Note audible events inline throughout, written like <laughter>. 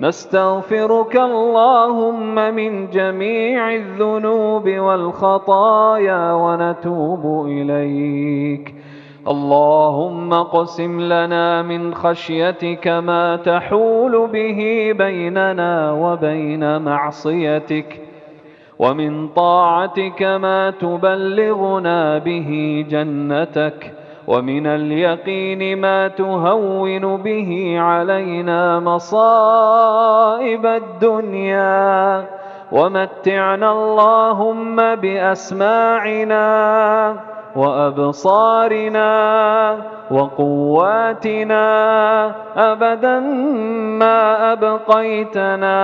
نستغفرك اللهم من جميع الذنوب والخطايا ونتوب إليك. اللهم اقسم لنا من خشيتك ما تحول به بيننا وبين معصيتك ومن طاعتك ما تبلغنا به جنتك ومن اليقين ما تهون به علينا مصائب الدنيا. ومتعنا اللهم بأسماعنا وأبصارنا وقواتنا أبدا ما أبقيتنا.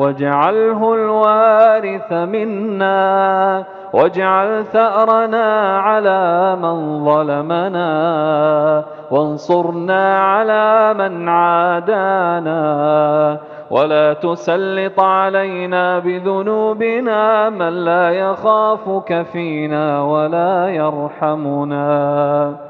واجعله الوارث منا واجعل ثأرنا على من ظلمنا وانصرنا على من عادانا. ولا تسلط علينا بذنوبنا من لا يخافك فينا ولا يرحمنا.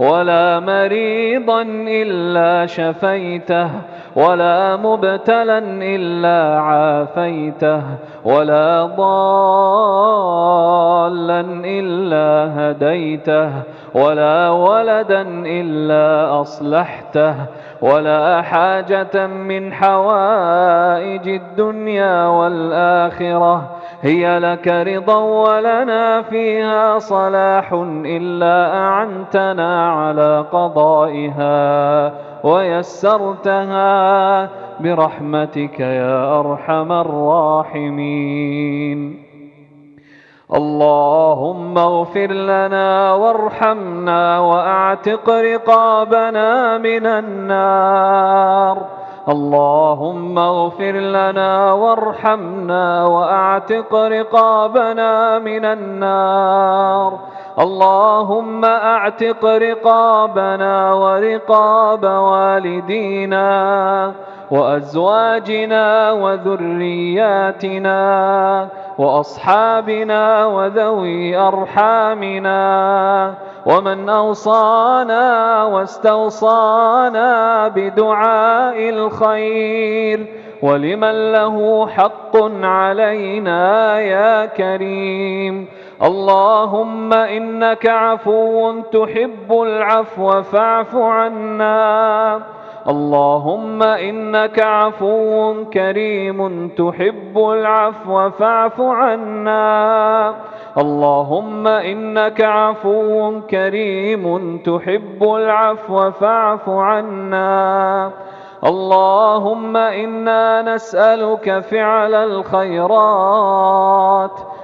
ولا مريضا إلا شفيته ولا مبتلا إلا عافيته ولا ضالا إلا هديته ولا ولدا إلا أصلحته ولا حاجة من حوائج الدنيا والآخرة هي لك رضا ولنا فيها صلاح إلا أعنتنا على قضائها ويسرتها برحمتك يا أرحم الراحمين. اللهم اغفر لنا وارحمنا وأعتق رقابنا من النار. اللهم اغفر لنا وارحمنا وأعتق رقابنا من النار اللهم أعتق رقابنا ورقاب والدينا وأزواجنا وذرياتنا وأصحابنا وذوي أرحامنا ومن أوصانا واستوصانا بدعاء الخير ولمن له حق علينا يا كريم اللهم إنك عفو تحب العفو فاعف عنا. اللهم إنك عفو كريم تحب العفو فاعف عنا. اللهم إنك عفو كريم تحب العفو فاعف عنا. اللهم إنا نسألك فعل الخيرات.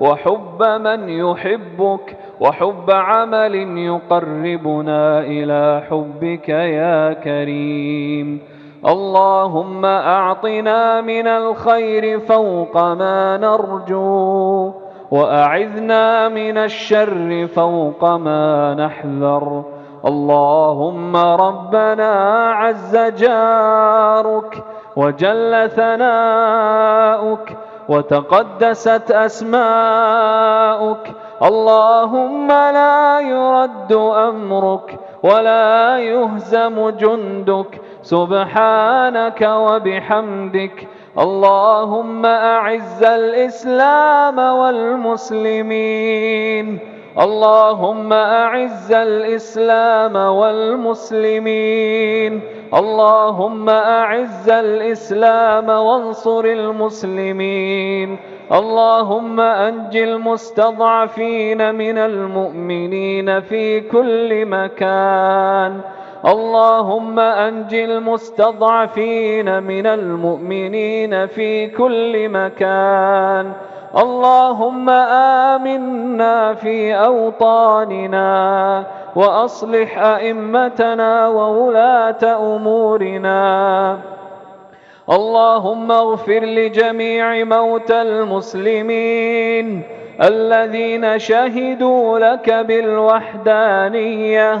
وحب من يحبك وحب عمل يقربنا إلى حبك يا كريم. اللهم أعطنا من الخير فوق ما نرجو وأعذنا من الشر فوق ما نحذر. اللهم ربنا عز جارك وجل ثناؤك وتقدست أسماؤك. اللهم لا يرد أمرك ولا يهزم جندك. سبحانك وبحمدك. اللهم أعز الإسلام والمسلمين. اللهم أعز الإسلام والمسلمين. اللهم أعز الإسلام وانصر المسلمين. اللهم أنج المستضعفين من المؤمنين في كل مكان. اللهم أنج المستضعفين من المؤمنين في كل مكان. اللهم آمنا في أوطاننا وأصلح أئمتنا وولاة أمورنا. اللهم اغفر لجميع موتى المسلمين الذين شهدوا لك بالوحدانية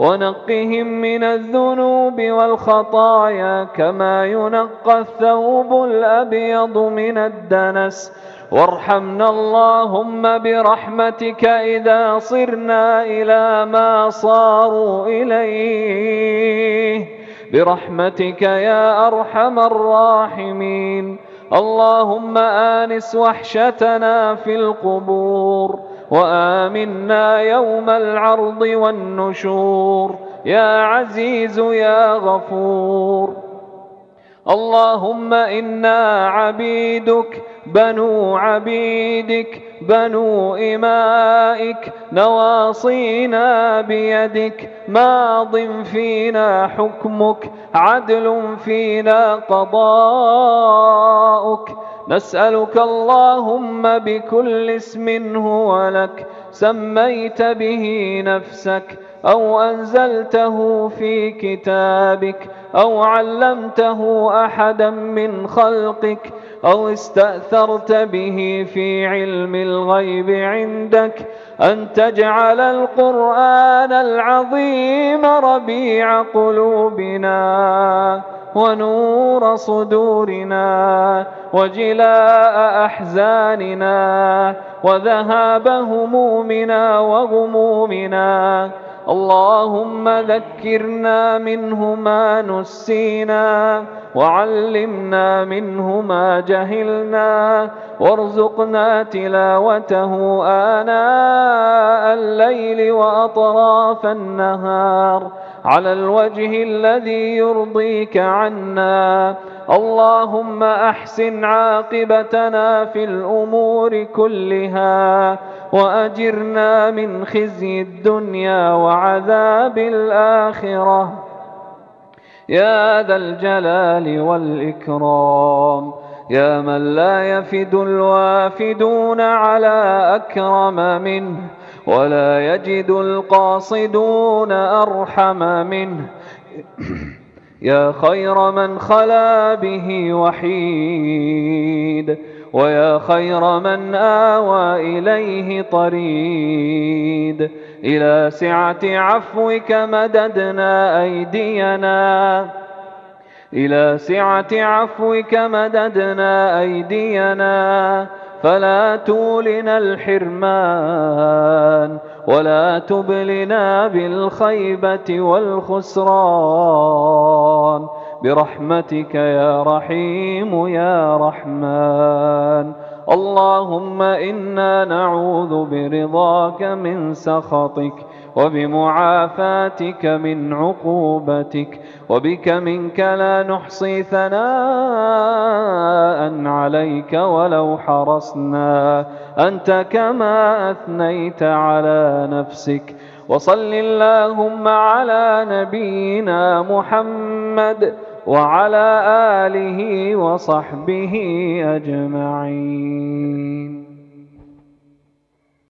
ونقهم من الذنوب والخطايا كما ينقى الثوب الأبيض من الدنس. وارحمنا اللهم برحمتك إذا صرنا إلى ما صاروا إليه. برحمتك يا أرحم الراحمين. اللهم آنس وحشتنا في القبور. وآمنا يوم العرض والنشور. يا عزيز يا غفور. اللهم إنا عبيدك بنو عبيدك بنو إمائك نواصينا بيدك. ماض فينا حكمك عدل فينا قضاؤك. نسألك اللهم بكل اسم هو لك سميت به نفسك أو أنزلته في كتابك أو علمته أحدا من خلقك أو استأثرت به في علم الغيب عندك. أن تجعل القرآن العظيم ربيع قلوبنا. ونور صدورنا وجلاء أحزاننا وذهاب همومنا وغمومنا. اللهم ذكرنا منه ما نسينا وعلمنا منه ما جهلنا. وارزقنا تلاوته آناء الليل وأطراف النهار. على الوجه الذي يرضيك عنا. اللهم أحسن عاقبتنا في الأمور كلها وأجرنا من خزي الدنيا وعذاب الآخرة. يا ذا الجلال والإكرام. يا من لا يفد الوافدون على أكرم منه ولا يجد القاصدون أرحم منه. <clears throat> يا خير من خلا به وحيد ويا خير من آوى إليه طريد. إلى سعة عفوك مددنا أيدينا. إلى سعة عفوك مددنا أيدينا فلا تولنا الحرمان ولا تبلنا بالخيبة والخسران. برحمتك يا رحيم يا رحمن. اللهم إنا نعوذ برضاك من سخطك وبمعافاتك من عقوبتك وبك منك لا نحصي ثناء عليك ولو حرصنا. أنت كما أثنيت على نفسك. وصل اللهم على نبينا محمد وعلى آله وصحبه أجمعين.